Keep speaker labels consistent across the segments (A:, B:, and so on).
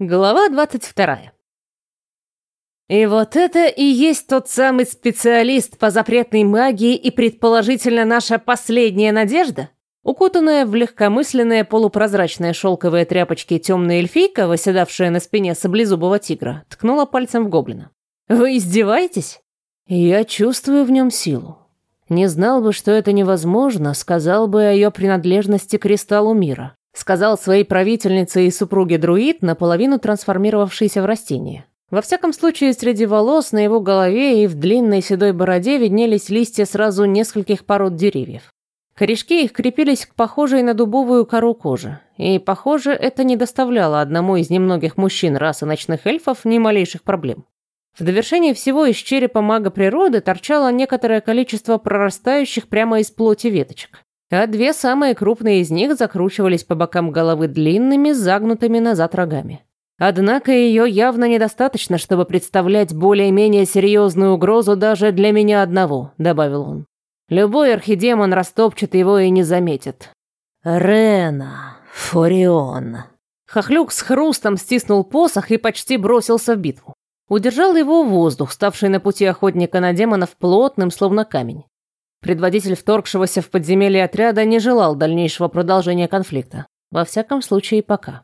A: Глава 22. И вот это и есть тот самый специалист по запретной магии и предположительно наша последняя надежда? Укутанная в легкомысленные полупрозрачные шелковые тряпочки темная эльфийка, восседавшая на спине саблезубого тигра, ткнула пальцем в гоблина. «Вы издеваетесь?» «Я чувствую в нем силу. Не знал бы, что это невозможно, сказал бы о ее принадлежности к кристаллу мира сказал своей правительнице и супруге друид, наполовину трансформировавшейся в растение. Во всяком случае, среди волос на его голове и в длинной седой бороде виднелись листья сразу нескольких пород деревьев. Корешки их крепились к похожей на дубовую кору кожи, и, похоже, это не доставляло одному из немногих мужчин расы ночных эльфов ни малейших проблем. В довершение всего из черепа мага природы торчало некоторое количество прорастающих прямо из плоти веточек а две самые крупные из них закручивались по бокам головы длинными, загнутыми назад рогами. Однако ее явно недостаточно, чтобы представлять более-менее серьезную угрозу даже для меня одного, добавил он. Любой архидемон растопчет его и не заметит. Рена, Фурион. Хохлюк с хрустом стиснул посох и почти бросился в битву. Удержал его воздух, ставший на пути охотника на демонов плотным, словно камень. Предводитель вторгшегося в подземелье отряда не желал дальнейшего продолжения конфликта. Во всяком случае, пока.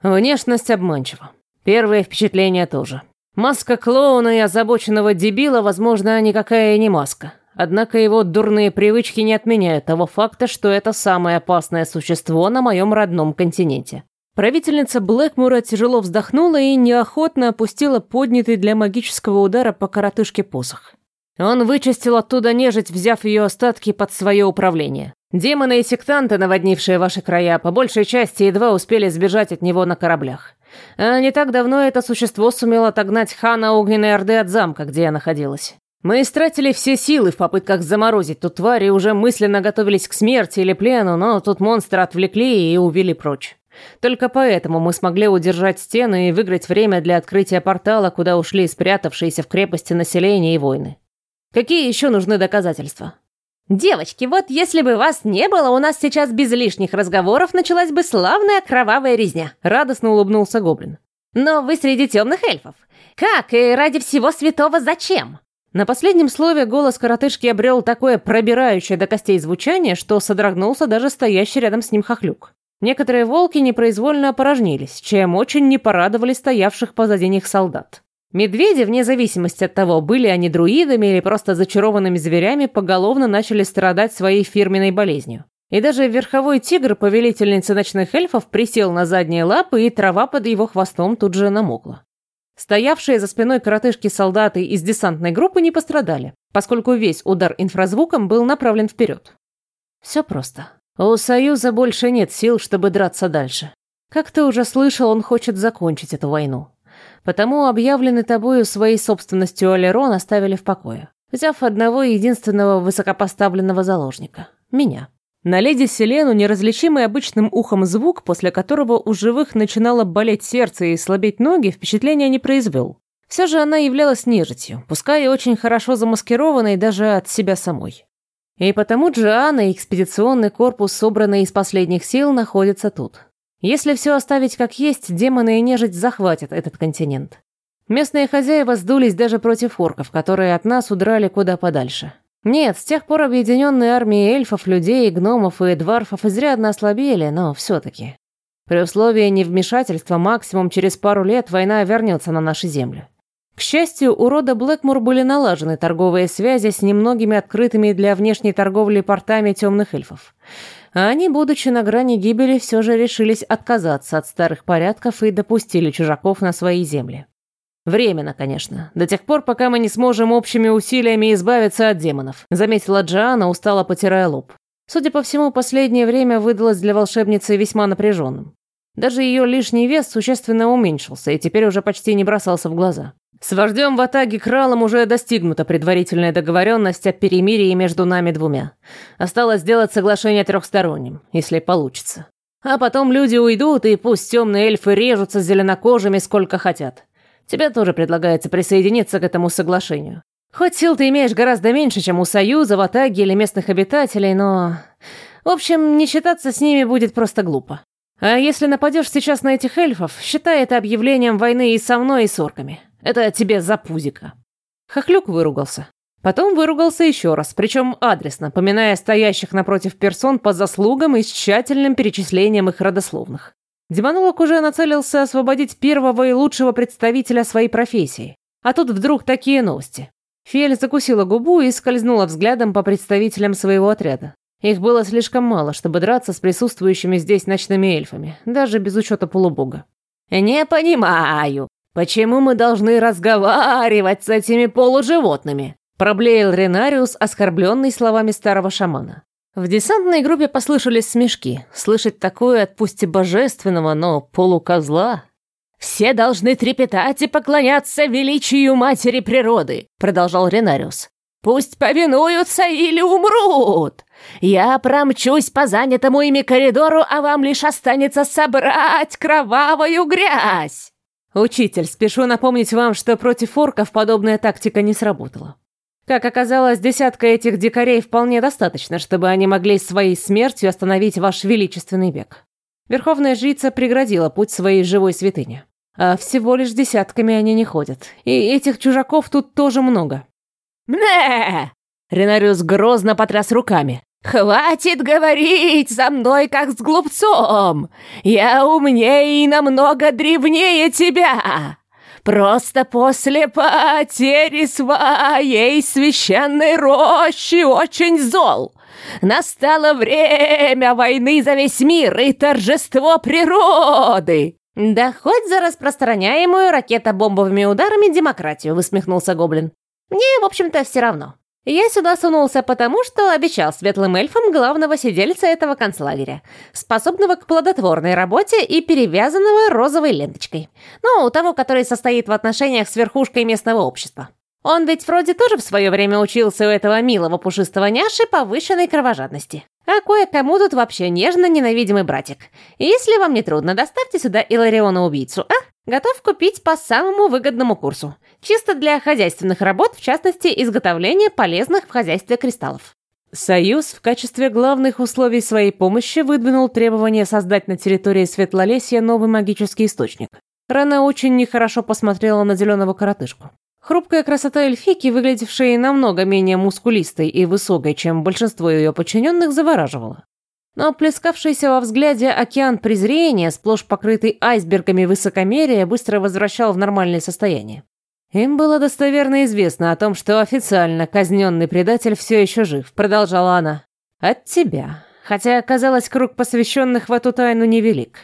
A: Внешность обманчива. Первое впечатление тоже. Маска клоуна и озабоченного дебила, возможно, никакая и не маска. Однако его дурные привычки не отменяют того факта, что это самое опасное существо на моем родном континенте. Правительница Блэкмура тяжело вздохнула и неохотно опустила поднятый для магического удара по коротышке посох. Он вычистил оттуда нежить, взяв ее остатки под свое управление. Демоны и сектанты, наводнившие ваши края, по большей части едва успели сбежать от него на кораблях. А не так давно это существо сумело отогнать хана Огненной Орды от замка, где я находилась. Мы истратили все силы в попытках заморозить ту тварь и уже мысленно готовились к смерти или плену, но тут монстра отвлекли и увели прочь. Только поэтому мы смогли удержать стены и выиграть время для открытия портала, куда ушли спрятавшиеся в крепости население и войны. Какие еще нужны доказательства?
B: Девочки, вот если бы вас не было, у нас сейчас без лишних разговоров началась бы славная кровавая резня. Радостно улыбнулся гоблин. Но вы среди темных эльфов. Как и ради всего святого зачем?
A: На последнем слове голос коротышки обрел такое пробирающее до костей звучание, что содрогнулся даже стоящий рядом с ним хохлюк. Некоторые волки непроизвольно опорожнились, чем очень не порадовали стоявших позади них солдат. Медведи, вне зависимости от того, были они друидами или просто зачарованными зверями, поголовно начали страдать своей фирменной болезнью. И даже верховой тигр, повелительницы ночных эльфов, присел на задние лапы, и трава под его хвостом тут же намокла. Стоявшие за спиной коротышки солдаты из десантной группы не пострадали, поскольку весь удар инфразвуком был направлен вперед. Все просто. У Союза больше нет сил, чтобы драться дальше. Как ты уже слышал, он хочет закончить эту войну. Потому объявленный тобою своей собственностью Алерон оставили в покое, взяв одного единственного высокопоставленного заложника – меня. На леди Селену неразличимый обычным ухом звук, после которого у живых начинало болеть сердце и слабеть ноги, впечатления не произвел. Все же она являлась нежитью, пускай и очень хорошо замаскированной даже от себя самой. И потому Джоанна и экспедиционный корпус, собранный из последних сил, находятся тут. Если все оставить как есть, демоны и нежить захватят этот континент. Местные хозяева сдулись даже против орков, которые от нас удрали куда подальше. Нет, с тех пор объединенные армии эльфов, людей, гномов и дварфов изрядно ослабели, но все-таки. При условии невмешательства максимум через пару лет война вернется на наши земли. К счастью, у рода Блэкмур были налажены торговые связи с немногими открытыми для внешней торговли портами темных эльфов а они, будучи на грани гибели, все же решились отказаться от старых порядков и допустили чужаков на свои земли. Временно, конечно, до тех пор, пока мы не сможем общими усилиями избавиться от демонов, заметила Джоанна, устало потирая лоб. Судя по всему, последнее время выдалось для волшебницы весьма напряженным. Даже ее лишний вес существенно уменьшился и теперь уже почти не бросался в глаза. С вождем в Атаге Кралом уже достигнута предварительная договоренность о перемирии между нами двумя. Осталось сделать соглашение трехсторонним, если получится. А потом люди уйдут, и пусть темные эльфы режутся с зеленокожими сколько хотят. Тебе тоже предлагается присоединиться к этому соглашению. Хоть сил ты имеешь гораздо меньше, чем у Союза, в Атаге или местных обитателей, но... В общем, не считаться с ними будет просто глупо. А если нападешь сейчас на этих эльфов, считай это объявлением войны и со мной, и с орками. Это тебе за пузика». Хохлюк выругался. Потом выругался еще раз, причем адресно, поминая стоящих напротив персон по заслугам и с тщательным перечислением их родословных. Демонолог уже нацелился освободить первого и лучшего представителя своей профессии. А тут вдруг такие новости. Фиэль закусила губу и скользнула взглядом по представителям своего отряда. Их было слишком мало, чтобы драться с присутствующими здесь ночными эльфами, даже без учета полубога. «Не понимаю, почему мы должны разговаривать с этими полуживотными?» Проблеял Ренариус, оскорбленный словами старого шамана. В десантной группе послышались смешки. Слышать такое от пусть и божественного, но полукозла. «Все должны трепетать и поклоняться величию матери природы», продолжал Ренариус. «Пусть повинуются или умрут. Я промчусь по занятому ими коридору, а вам лишь останется собрать кровавую грязь». «Учитель, спешу напомнить вам, что против орков подобная тактика не сработала. Как оказалось, десятка этих дикарей вполне достаточно, чтобы они могли своей смертью остановить ваш величественный век. Верховная жрица преградила путь своей живой святыне. А всего лишь десятками они не ходят. И этих чужаков тут тоже много.
B: «Мэ!» Ренариус грозно потряс руками. «Хватит говорить со мной, как с глупцом! Я умнее и намного древнее тебя! Просто после потери своей священной рощи очень зол. Настало время войны за весь мир и торжество природы. Да хоть за распространяемую ракетобомбовыми ударами демократию, высмехнулся Гоблин. Мне, в общем-то, все равно. Я сюда сунулся потому, что обещал светлым эльфам главного сидельца этого концлагеря, способного к плодотворной работе и перевязанного розовой ленточкой. Ну, у того, который состоит в отношениях с верхушкой местного общества. Он ведь вроде тоже в свое время учился у этого милого пушистого няши повышенной кровожадности. А кое-кому тут вообще нежно ненавидимый братик. Если вам не трудно, доставьте сюда Илариона-убийцу, а? Готов купить по самому выгодному курсу. Чисто для хозяйственных работ, в частности, изготовления полезных в хозяйстве кристаллов.
A: Союз в качестве главных условий своей помощи выдвинул требование создать на территории Светлолесья новый магический источник. Рана очень нехорошо посмотрела на зеленого коротышку. Хрупкая красота эльфики, выглядевшая намного менее мускулистой и высокой, чем большинство ее подчиненных, завораживала но плескавшийся во взгляде океан презрения, сплошь покрытый айсбергами высокомерия, быстро возвращал в нормальное состояние. Им было достоверно известно о том, что официально казненный предатель все еще жив, продолжала она. От тебя. Хотя, казалось, круг посвященных в эту тайну невелик.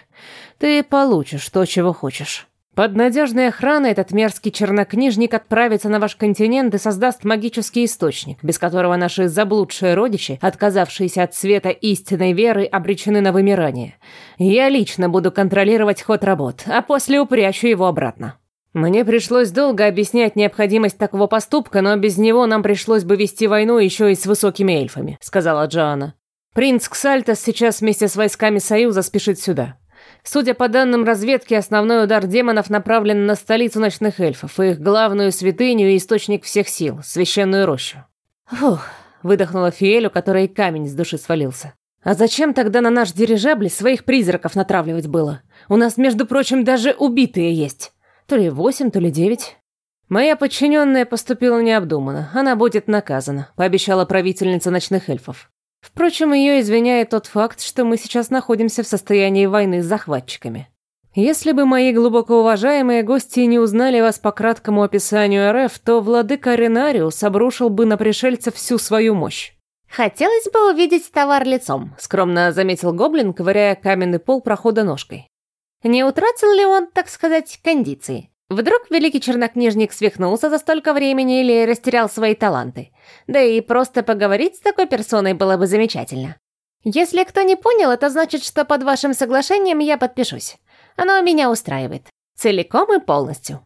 A: Ты получишь то, чего хочешь. Под надежной охраной этот мерзкий чернокнижник отправится на ваш континент и создаст магический источник, без которого наши заблудшие родичи, отказавшиеся от света истинной веры, обречены на вымирание. Я лично буду контролировать ход работ, а после упрячу его обратно. Мне пришлось долго объяснять необходимость такого поступка, но без него нам пришлось бы вести войну еще и с высокими эльфами, сказала Джоанна. Принц Ксальтас сейчас вместе с войсками Союза спешит сюда. Судя по данным разведки, основной удар демонов направлен на столицу ночных эльфов, их главную святыню и источник всех сил, священную рощу. Фух, выдохнула Фиэлю, которой камень с души свалился. А зачем тогда на наш дирижабль своих призраков натравливать было? У нас, между прочим, даже убитые есть. То ли восемь, то ли девять. Моя подчиненная поступила необдуманно. Она будет наказана, пообещала правительница ночных эльфов. Впрочем, ее извиняет тот факт, что мы сейчас находимся в состоянии войны с захватчиками. Если бы мои глубоко уважаемые гости не узнали вас по краткому описанию РФ, то владыка Ренариус обрушил бы на пришельцев всю свою мощь.
B: «Хотелось бы увидеть товар лицом», — скромно заметил Гоблин, ковыряя каменный пол прохода ножкой. «Не утратил ли он, так сказать, кондиции? Вдруг великий чернокнижник свихнулся за столько времени или растерял свои таланты? Да и просто поговорить с такой персоной было бы замечательно. Если кто не понял, это значит, что под вашим соглашением я подпишусь. Оно меня устраивает. Целиком и полностью.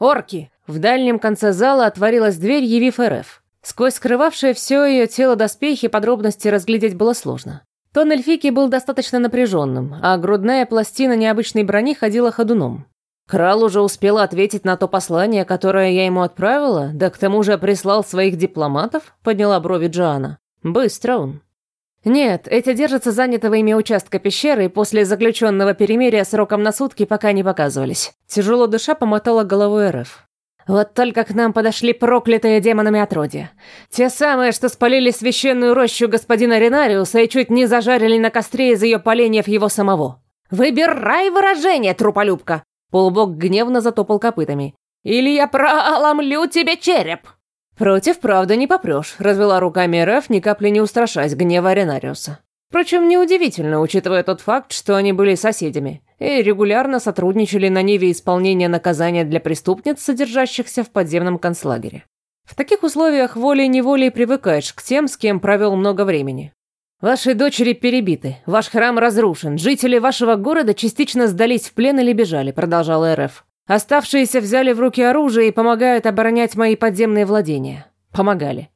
A: Орки! В дальнем конце зала отворилась дверь, явив РФ. Сквозь скрывавшее все ее тело доспехи подробности разглядеть было сложно. Тон эльфики был достаточно напряженным, а грудная пластина необычной брони ходила ходуном. Крал уже успел ответить на то послание, которое я ему отправила, да к тому же прислал своих дипломатов, подняла брови Джоанна. Быстро он. Нет, эти держатся занятого ими участка пещеры и после заключенного перемирия сроком на сутки пока не показывались. Тяжело дыша помотала головой РФ. Вот только к нам подошли проклятые демонами отродья. Те самые, что спалили священную рощу господина Ренариуса и чуть не зажарили на костре из ее поленьев его самого. «Выбирай выражение, труполюбка!» Полубог гневно затопал копытами. «Или я проломлю тебе череп!» «Против правды не попрешь», — развела руками РФ, ни капли не устрашаясь гнева Ренариуса. Впрочем, неудивительно, учитывая тот факт, что они были соседями и регулярно сотрудничали на ниве исполнения наказания для преступниц, содержащихся в подземном концлагере. В таких условиях волей-неволей привыкаешь к тем, с кем провел много времени. Ваши дочери перебиты, ваш храм разрушен, жители вашего города частично сдались в плен или бежали, продолжал РФ. Оставшиеся взяли в руки оружие и помогают оборонять мои подземные владения. Помогали.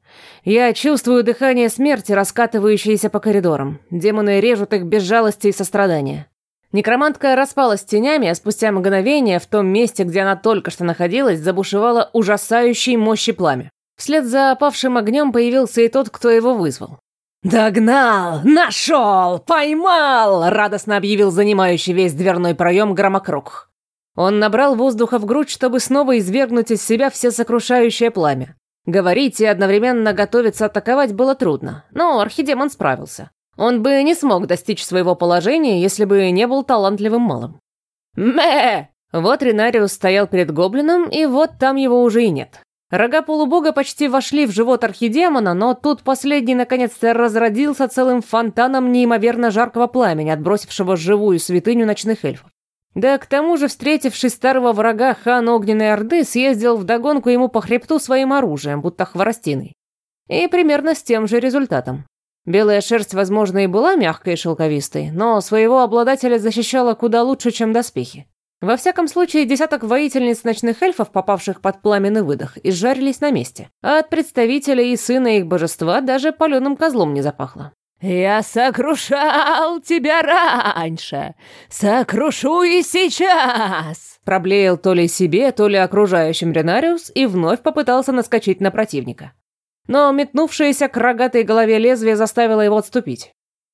A: Я чувствую дыхание смерти, раскатывающееся по коридорам. Демоны режут их без жалости и сострадания. Некромантка распалась тенями, а спустя мгновение в том месте, где она только что находилась, забушевала ужасающей мощи пламя. Вслед за опавшим огнем появился и тот, кто его вызвал. «Догнал! Нашел! Поймал!» — радостно объявил занимающий весь дверной проем громокруг. Он набрал воздуха в грудь, чтобы снова извергнуть из себя все сокрушающее пламя. Говорить и одновременно готовиться атаковать было трудно, но архидемон справился. Он бы не смог достичь своего положения, если бы не был талантливым малым. Мэ! Вот Ренариус стоял перед гоблином, и вот там его уже и нет. Рога полубога почти вошли в живот архидемона, но тут последний наконец-то разродился целым фонтаном неимоверно жаркого пламени, отбросившего живую святыню ночных эльфов. Да к тому же, встретивший старого врага хан Огненной Орды, съездил вдогонку ему по хребту своим оружием, будто хворостиной. И примерно с тем же результатом. Белая шерсть, возможно, и была мягкой и шелковистой, но своего обладателя защищала куда лучше, чем доспехи. Во всяком случае, десяток воительниц ночных эльфов, попавших под пламенный выдох, изжарились на месте, а от представителя и сына их божества даже паленым козлом не запахло. «Я сокрушал тебя раньше, сокрушу и сейчас!» Проблеял то ли себе, то ли окружающим Ренариус и вновь попытался наскочить на противника. Но метнувшееся к рогатой голове лезвие заставило его отступить.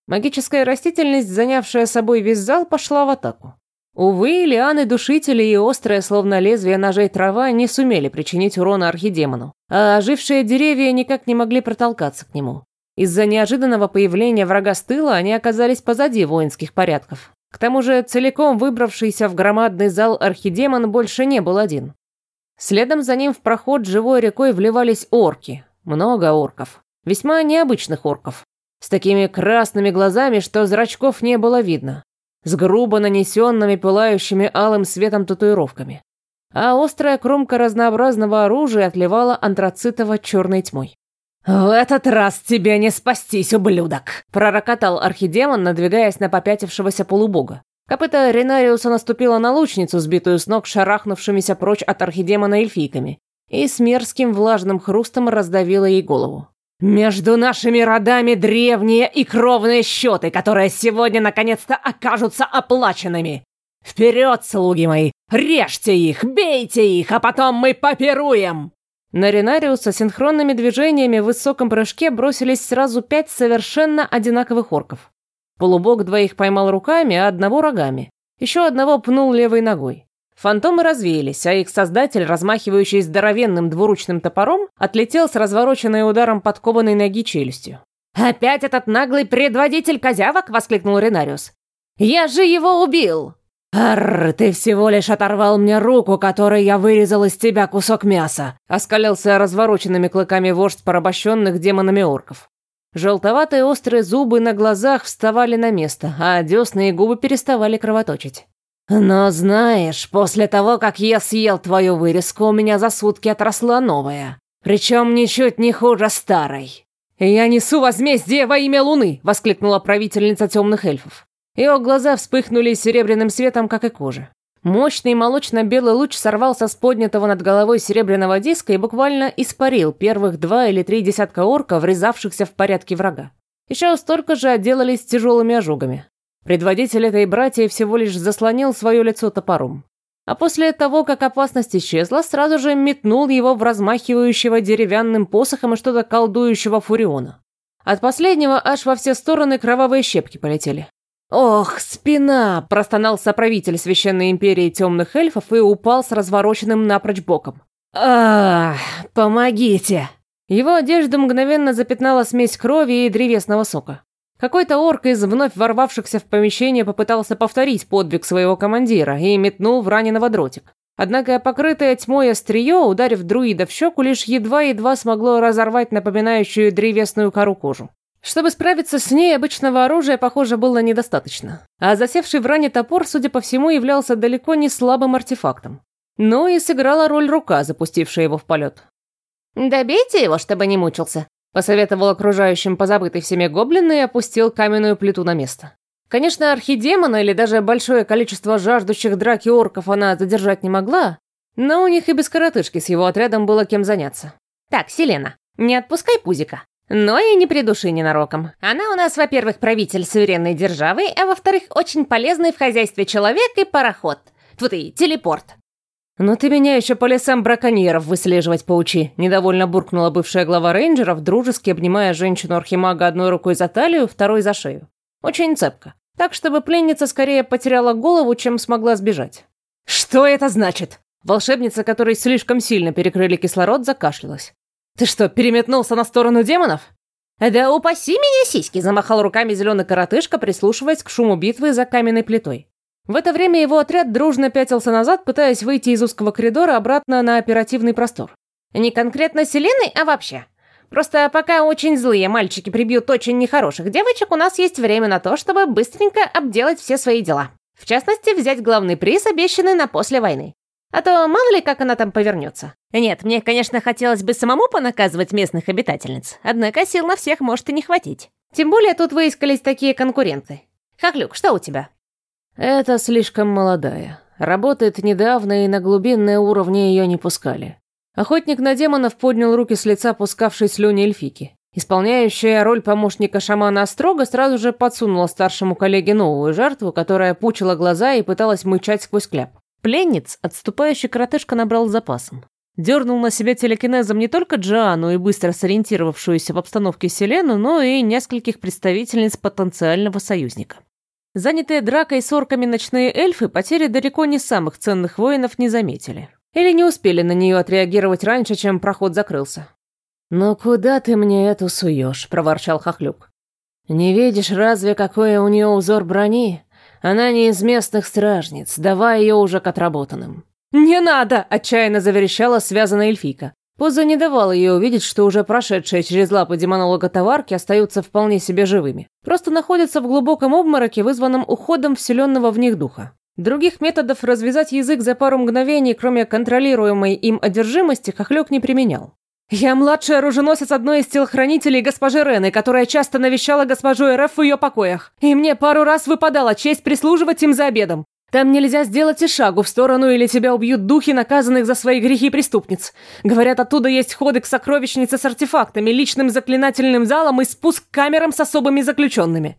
A: Магическая растительность, занявшая собой весь зал, пошла в атаку. Увы, лианы-душители и острые, словно лезвие ножей трава, не сумели причинить урона архидемону, а ожившие деревья никак не могли протолкаться к нему. Из-за неожиданного появления врага с тыла они оказались позади воинских порядков. К тому же целиком выбравшийся в громадный зал архидемон больше не был один. Следом за ним в проход живой рекой вливались орки. Много орков. Весьма необычных орков. С такими красными глазами, что зрачков не было видно с грубо нанесенными пылающими алым светом татуировками. А острая кромка разнообразного оружия отливала антрацитово-черной тьмой. «В этот раз тебе не спастись, ублюдок!» – пророкотал архидемон, надвигаясь на попятившегося полубога. Копыта Ренариуса наступила на лучницу, сбитую с ног шарахнувшимися прочь от архидемона эльфийками, и с мерзким влажным хрустом раздавила ей голову. Между нашими родами древние и кровные счеты, которые сегодня наконец-то окажутся оплаченными. Вперед, слуги мои, режьте их, бейте их, а потом мы попируем!» На Ренариуса синхронными движениями в высоком прыжке бросились сразу пять совершенно одинаковых орков. Полубог двоих поймал руками, а одного рогами. Еще одного пнул левой ногой. Фантомы развеялись, а их создатель, размахивающий здоровенным двуручным топором, отлетел с развороченной ударом подкованной ноги челюстью. «Опять этот наглый предводитель козявок!» — воскликнул Ренариус. «Я же его убил!» «Арр, ты всего лишь оторвал мне руку, которой я вырезал из тебя кусок мяса!» — оскалился развороченными клыками вождь порабощенных демонами орков. Желтоватые острые зубы на глазах вставали на место, а десны и губы переставали кровоточить. Но знаешь, после того, как я съел твою вырезку, у меня за сутки отросла новая. Причем ничуть не хуже старой. «Я несу возмездие во имя Луны!» — воскликнула правительница темных эльфов. Ее глаза вспыхнули серебряным светом, как и кожа. Мощный молочно-белый луч сорвался с поднятого над головой серебряного диска и буквально испарил первых два или три десятка орков, врезавшихся в порядке врага. Еще столько же отделались тяжелыми ожогами. Предводитель этой братьи всего лишь заслонил свое лицо топором. А после того, как опасность исчезла, сразу же метнул его в размахивающего деревянным посохом и что-то колдующего фуриона. От последнего аж во все стороны кровавые щепки полетели. «Ох, спина!» – простонал соправитель Священной Империи Темных Эльфов и упал с развороченным напрочь боком. «Ах, помогите!» Его одежду мгновенно запятнала смесь крови и древесного сока. Какой-то орк из вновь ворвавшихся в помещение попытался повторить подвиг своего командира и метнул в раненого дротик. Однако покрытое тьмой острие, ударив друида в щеку, лишь едва-едва смогло разорвать напоминающую древесную кору кожу. Чтобы справиться с ней, обычного оружия, похоже, было недостаточно. А засевший в ране топор, судя по всему, являлся далеко не слабым артефактом. Но и сыграла роль рука, запустившая его в полет.
B: «Добейте его, чтобы не мучился», — посоветовал окружающим позабытый всеми гоблин и опустил каменную плиту на место.
A: Конечно, архидемона или даже большое количество жаждущих драки орков она задержать не могла, но у них и без коротышки с его отрядом было кем заняться.
B: «Так, Селена, не отпускай Пузика. Но и не придуши ненароком. Она у нас, во-первых, правитель суверенной державы, а во-вторых, очень полезный в хозяйстве человек и пароход. Тьфу ты, телепорт.
A: «Но ты меня еще по лесам браконьеров выслеживать поучи», – недовольно буркнула бывшая глава рейнджеров, дружески обнимая женщину-архимага одной рукой за талию, второй за шею. Очень цепко. Так, чтобы пленница скорее потеряла голову, чем смогла сбежать. «Что это значит?» Волшебница, которой слишком сильно перекрыли кислород, закашлялась. «Ты что, переметнулся на сторону демонов?»
B: «Да упаси меня сиськи!» – замахал руками зеленый коротышка, прислушиваясь к шуму битвы за каменной плитой.
A: В это время его отряд дружно пятился назад, пытаясь выйти из узкого коридора обратно на оперативный простор.
B: «Не конкретно Селеной, а вообще. Просто пока очень злые мальчики прибьют очень нехороших девочек, у нас есть время на то, чтобы быстренько обделать все свои дела. В частности, взять главный приз, обещанный на после войны. А то мало ли, как она там повернется. Нет, мне, конечно, хотелось бы самому понаказывать местных обитательниц, однако сил на всех может и не хватить. Тем более тут выискались такие конкуренты. Хаклюк, что у тебя?
A: Это слишком молодая. Работает недавно, и на глубинные уровни ее не пускали. Охотник на демонов поднял руки с лица пускавшей слюни эльфики. Исполняющая роль помощника шамана Острога сразу же подсунула старшему коллеге новую жертву, которая пучила глаза и пыталась мычать сквозь кляп. Пленниц отступающий коротышка набрал запасом. Дернул на себя телекинезом не только Джоанну и быстро сориентировавшуюся в обстановке Селену, но и нескольких представительниц потенциального союзника. Занятые дракой с орками ночные эльфы потери далеко не самых ценных воинов не заметили. Или не успели на нее отреагировать раньше, чем проход закрылся. «Ну куда ты мне эту суешь?» – проворчал Хохлюк. «Не видишь разве, какой у нее узор брони? Она не из местных стражниц, давай ее уже к отработанным». «Не надо!» – отчаянно заверещала связанная эльфийка. Поза не давала ей увидеть, что уже прошедшие через лапы демонолога товарки остаются вполне себе живыми. Просто находятся в глубоком обмороке, вызванном уходом вселенного в них духа. Других методов развязать язык за пару мгновений, кроме контролируемой им одержимости, Хохлёк не применял. «Я младший оруженосец одной из телохранителей госпожи Рены, которая часто навещала госпожу РФ в ее покоях. И мне пару раз выпадала честь прислуживать им за обедом. Там нельзя сделать и шагу в сторону, или тебя убьют духи, наказанных за свои грехи преступниц. Говорят, оттуда есть ходы к сокровищнице с артефактами, личным заклинательным залом и спуск к камерам с особыми заключенными.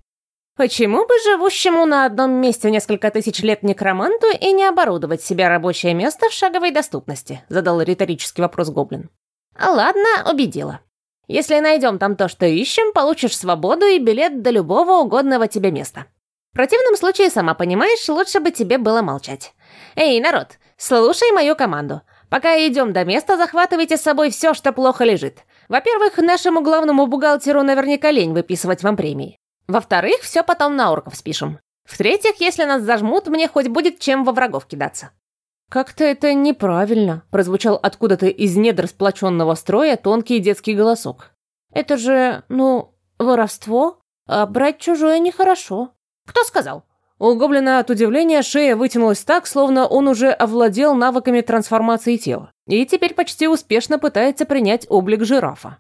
B: Почему бы живущему на одном месте несколько тысяч лет некроманту и не оборудовать себе рабочее место в шаговой доступности? Задал риторический вопрос Гоблин. Ладно, убедила. Если найдем там то, что ищем, получишь свободу и билет до любого угодного тебе места. В противном случае, сама понимаешь, лучше бы тебе было молчать. Эй, народ, слушай мою команду. Пока идем до места, захватывайте с собой все, что плохо лежит. Во-первых, нашему главному бухгалтеру наверняка лень выписывать вам премии. Во-вторых, все потом на орков спишем. В-третьих, если нас зажмут, мне хоть будет чем во врагов кидаться.
A: «Как-то это неправильно», – прозвучал откуда-то из недр сплоченного строя тонкий детский голосок.
B: «Это же, ну, воровство, а брать чужое нехорошо». «Кто сказал?»
A: У гоблина от удивления шея вытянулась так, словно он уже овладел навыками трансформации тела и теперь почти успешно пытается принять облик жирафа.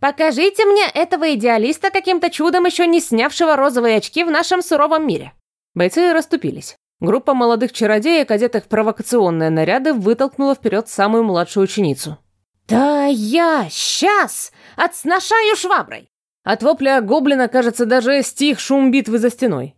B: «Покажите мне этого идеалиста, каким-то чудом еще не снявшего розовые очки в нашем суровом мире».
A: Бойцы расступились. Группа молодых чародеек, одетых в провокационные наряды, вытолкнула вперед самую младшую ученицу.
B: «Да я сейчас отсношаю шваброй!»
A: От вопля гоблина, кажется, даже стих шум битвы за стеной.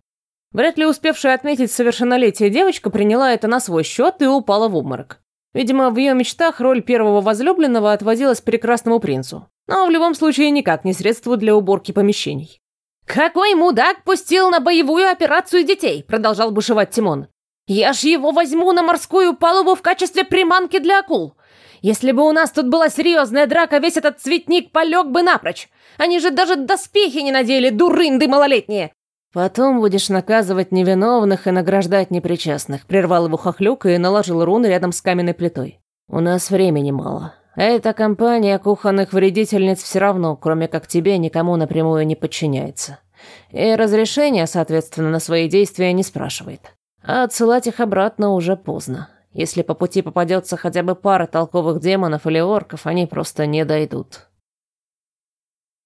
A: Вряд ли успевшая отметить совершеннолетие девочка приняла это на свой счет и упала в обморок. Видимо, в ее мечтах роль первого возлюбленного отводилась прекрасному принцу. Но в любом случае никак не средство для уборки помещений.
B: «Какой мудак пустил на боевую операцию детей?» – продолжал бушевать Тимон. «Я ж его возьму на морскую палубу в качестве приманки для акул. Если бы у нас тут была серьезная драка, весь этот цветник полег бы напрочь. Они же даже доспехи не надели, дурынды малолетние!»
A: «Потом будешь наказывать невиновных и награждать непричастных», – прервал его хохлюк и наложил руны рядом с каменной плитой. «У нас времени мало. Эта компания кухонных вредительниц все равно, кроме как тебе, никому напрямую не подчиняется. И разрешения, соответственно, на свои действия не спрашивает. А отсылать их обратно уже поздно. Если по пути попадется хотя бы пара толковых демонов или орков, они просто не дойдут.